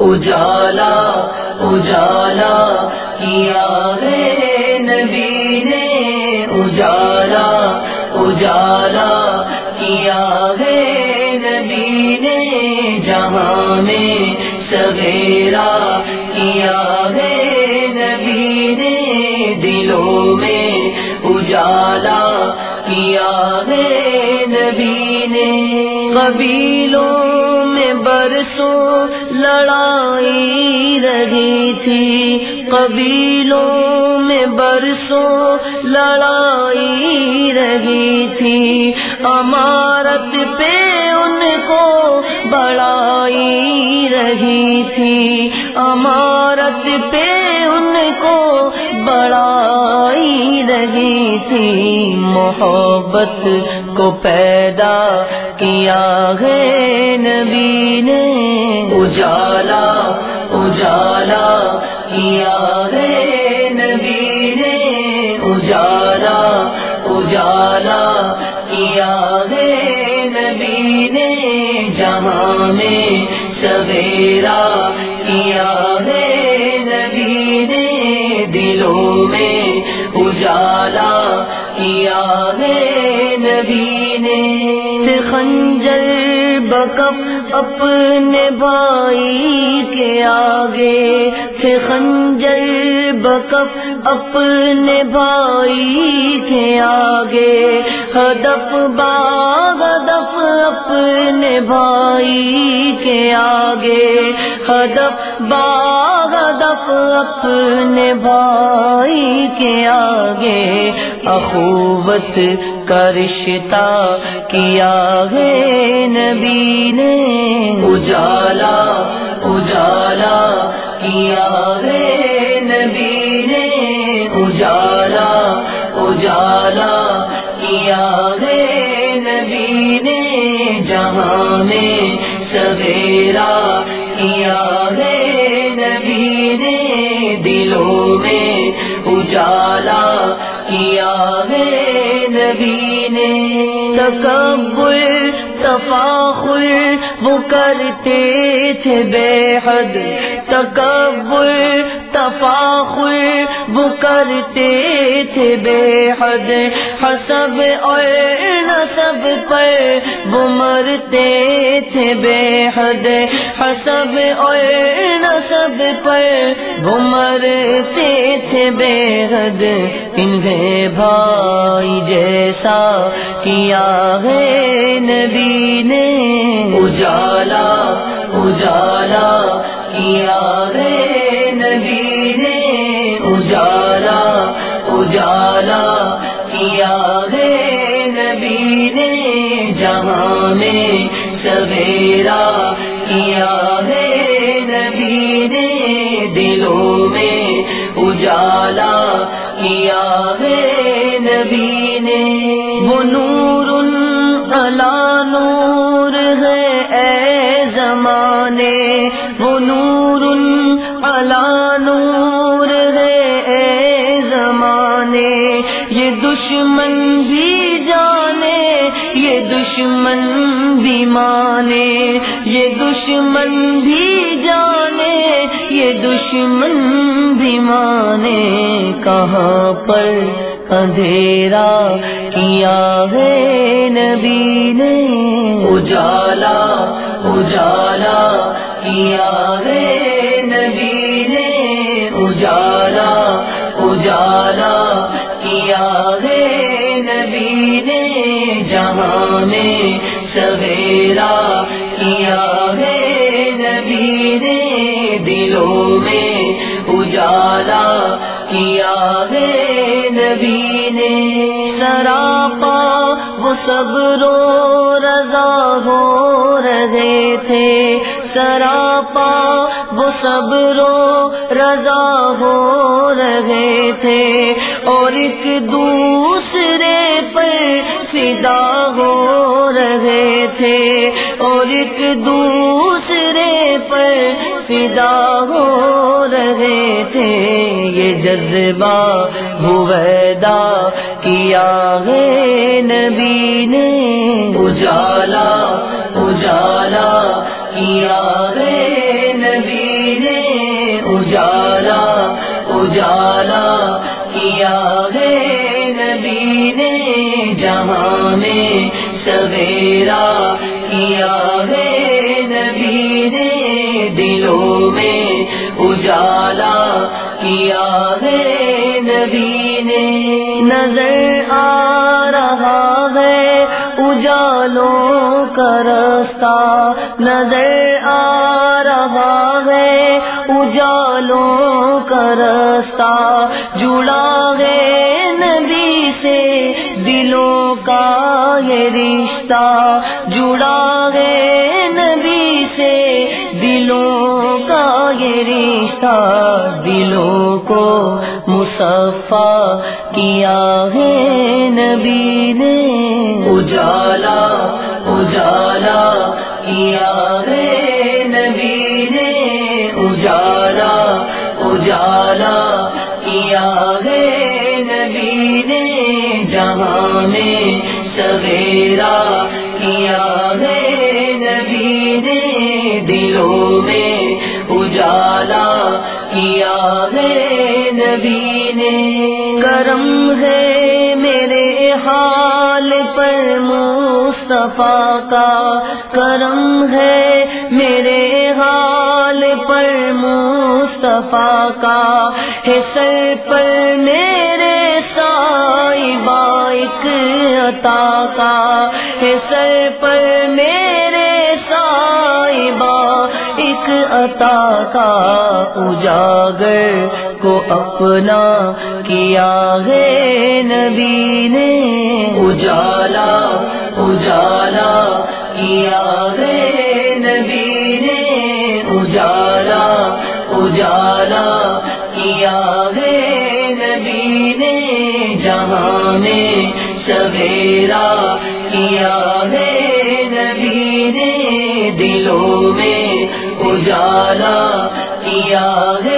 اجالا اجالا، کیا ہے نبی نے؟ اجالا اجالا، کیا ہے نبی نے؟ جہاں میں سویرا، کیا ہے نبی نے؟ دلوں میں اجالا، کیا ہے نبی نے؟ قبیلوں میں برسوں لڑائی رہی تھی۔ قبیلوں میں برسوں لڑائی رہی تھی۔ امارت پہ ان کو بڑائی رہی تھی۔ امارت پہ ان کو بڑائی رہی تھی۔ محبت کو پیدا کیا ہے۔ کیا ہے، نبی نے اجالا اجالا کیا ہے، نبی نے جہاں میں سویرا کیا ہے، نبی نے دلوں میں اجالا کیا ہے، نبی نے خنجر بکف اپنے بھائی کے آگے خنجر بکف اپنے بھائی کے آگے، ہدف باغ ہدف اپنے بھائی کے آگے، ہدف باغ ہدف اپنے بھائی کے آگے۔ اخوت کا رشتہ کیا ہے نبی نے؟ اجالا اجالا کیا ہے نبی نے اجالا اجالا کیا ہے نبی نے جہاں میں سویرا کیا ہے نبی نے دلوں میں اجالا کیا ہے نبی نے۔ تکبر، تفاخر وہ کرتے تھے بے حد۔ تکبر، تفاخر، وہ کرتے تھے بے حد۔ حسب اور نصب پر وہ مرتے تھے بے حد۔ حسب اور نصب پر وہ مرتے تھے بے حد۔ انہیں بھائی جیسا کیا ہے نبی نے۔ اجالا اجالا سویرا کیا ہے نبی نے دلوں میں اجالا کیا ہے نبی نے وہ نور الا یہ دشمن بھی جانے، یہ دشمن بھی مانے، یہ دشمن بھی جانے، یہ دشمن بھی مانے۔ کہاں پر اندھیرا کیا ہے نبی نے؟ اجالا اجالا کیا ہے کیا ہے نبی نے سراپا وہ سب رو رضا ہو رہے تھے۔ سراپا، وہ سب رو رضا ہو رہے تھے۔ اور ایک دوسرے پر فدا ہو رہے تھے۔ اور ایک دوسرے پر فدا ہو رہے تھے۔ جذبہ ہویدا کیا ہے نبی نے؟ اجالا اجالا کیا ہے نبی نے؟ اجالا اجالا کیا ہے نبی نے؟ جہاں نے سویرا کیا ہے نبی نے؟ دلوں میں کیا ہے نبی نے؟ نظر آ رہا ہے اجالوں کا رستہ نظر آ رہا ہے اجالوں کا رستہ جڑا ہے نبی سے دلوں کا یہ رشتہ۔ یہ رشتہ دلوں کو مصفا کیا ہے نبی نے؟ اجالا اجالا کیا ہے نبی نے؟ اجالا اجالا کیا ہے نبی نے؟ جہاں میں سویرا کیا ہے نبی نے؟ دلوں میں کیا ہے نبی نے؟ کرم ہے میرے حال پر مصطفیٰ کا۔ کرم ہے میرے حال پر مصطفیٰ کا۔ ہے عطا کا اجاگر کو اپنا کیا ہے نبی نے؟ اجالا اجالا، کیا ہے نبی نے؟ اجالا اجالا، کیا ہے نبی نے؟ جہاں میں سویرا کیا ہے نبی نے؟ دلوں میں اجالا کیا ہے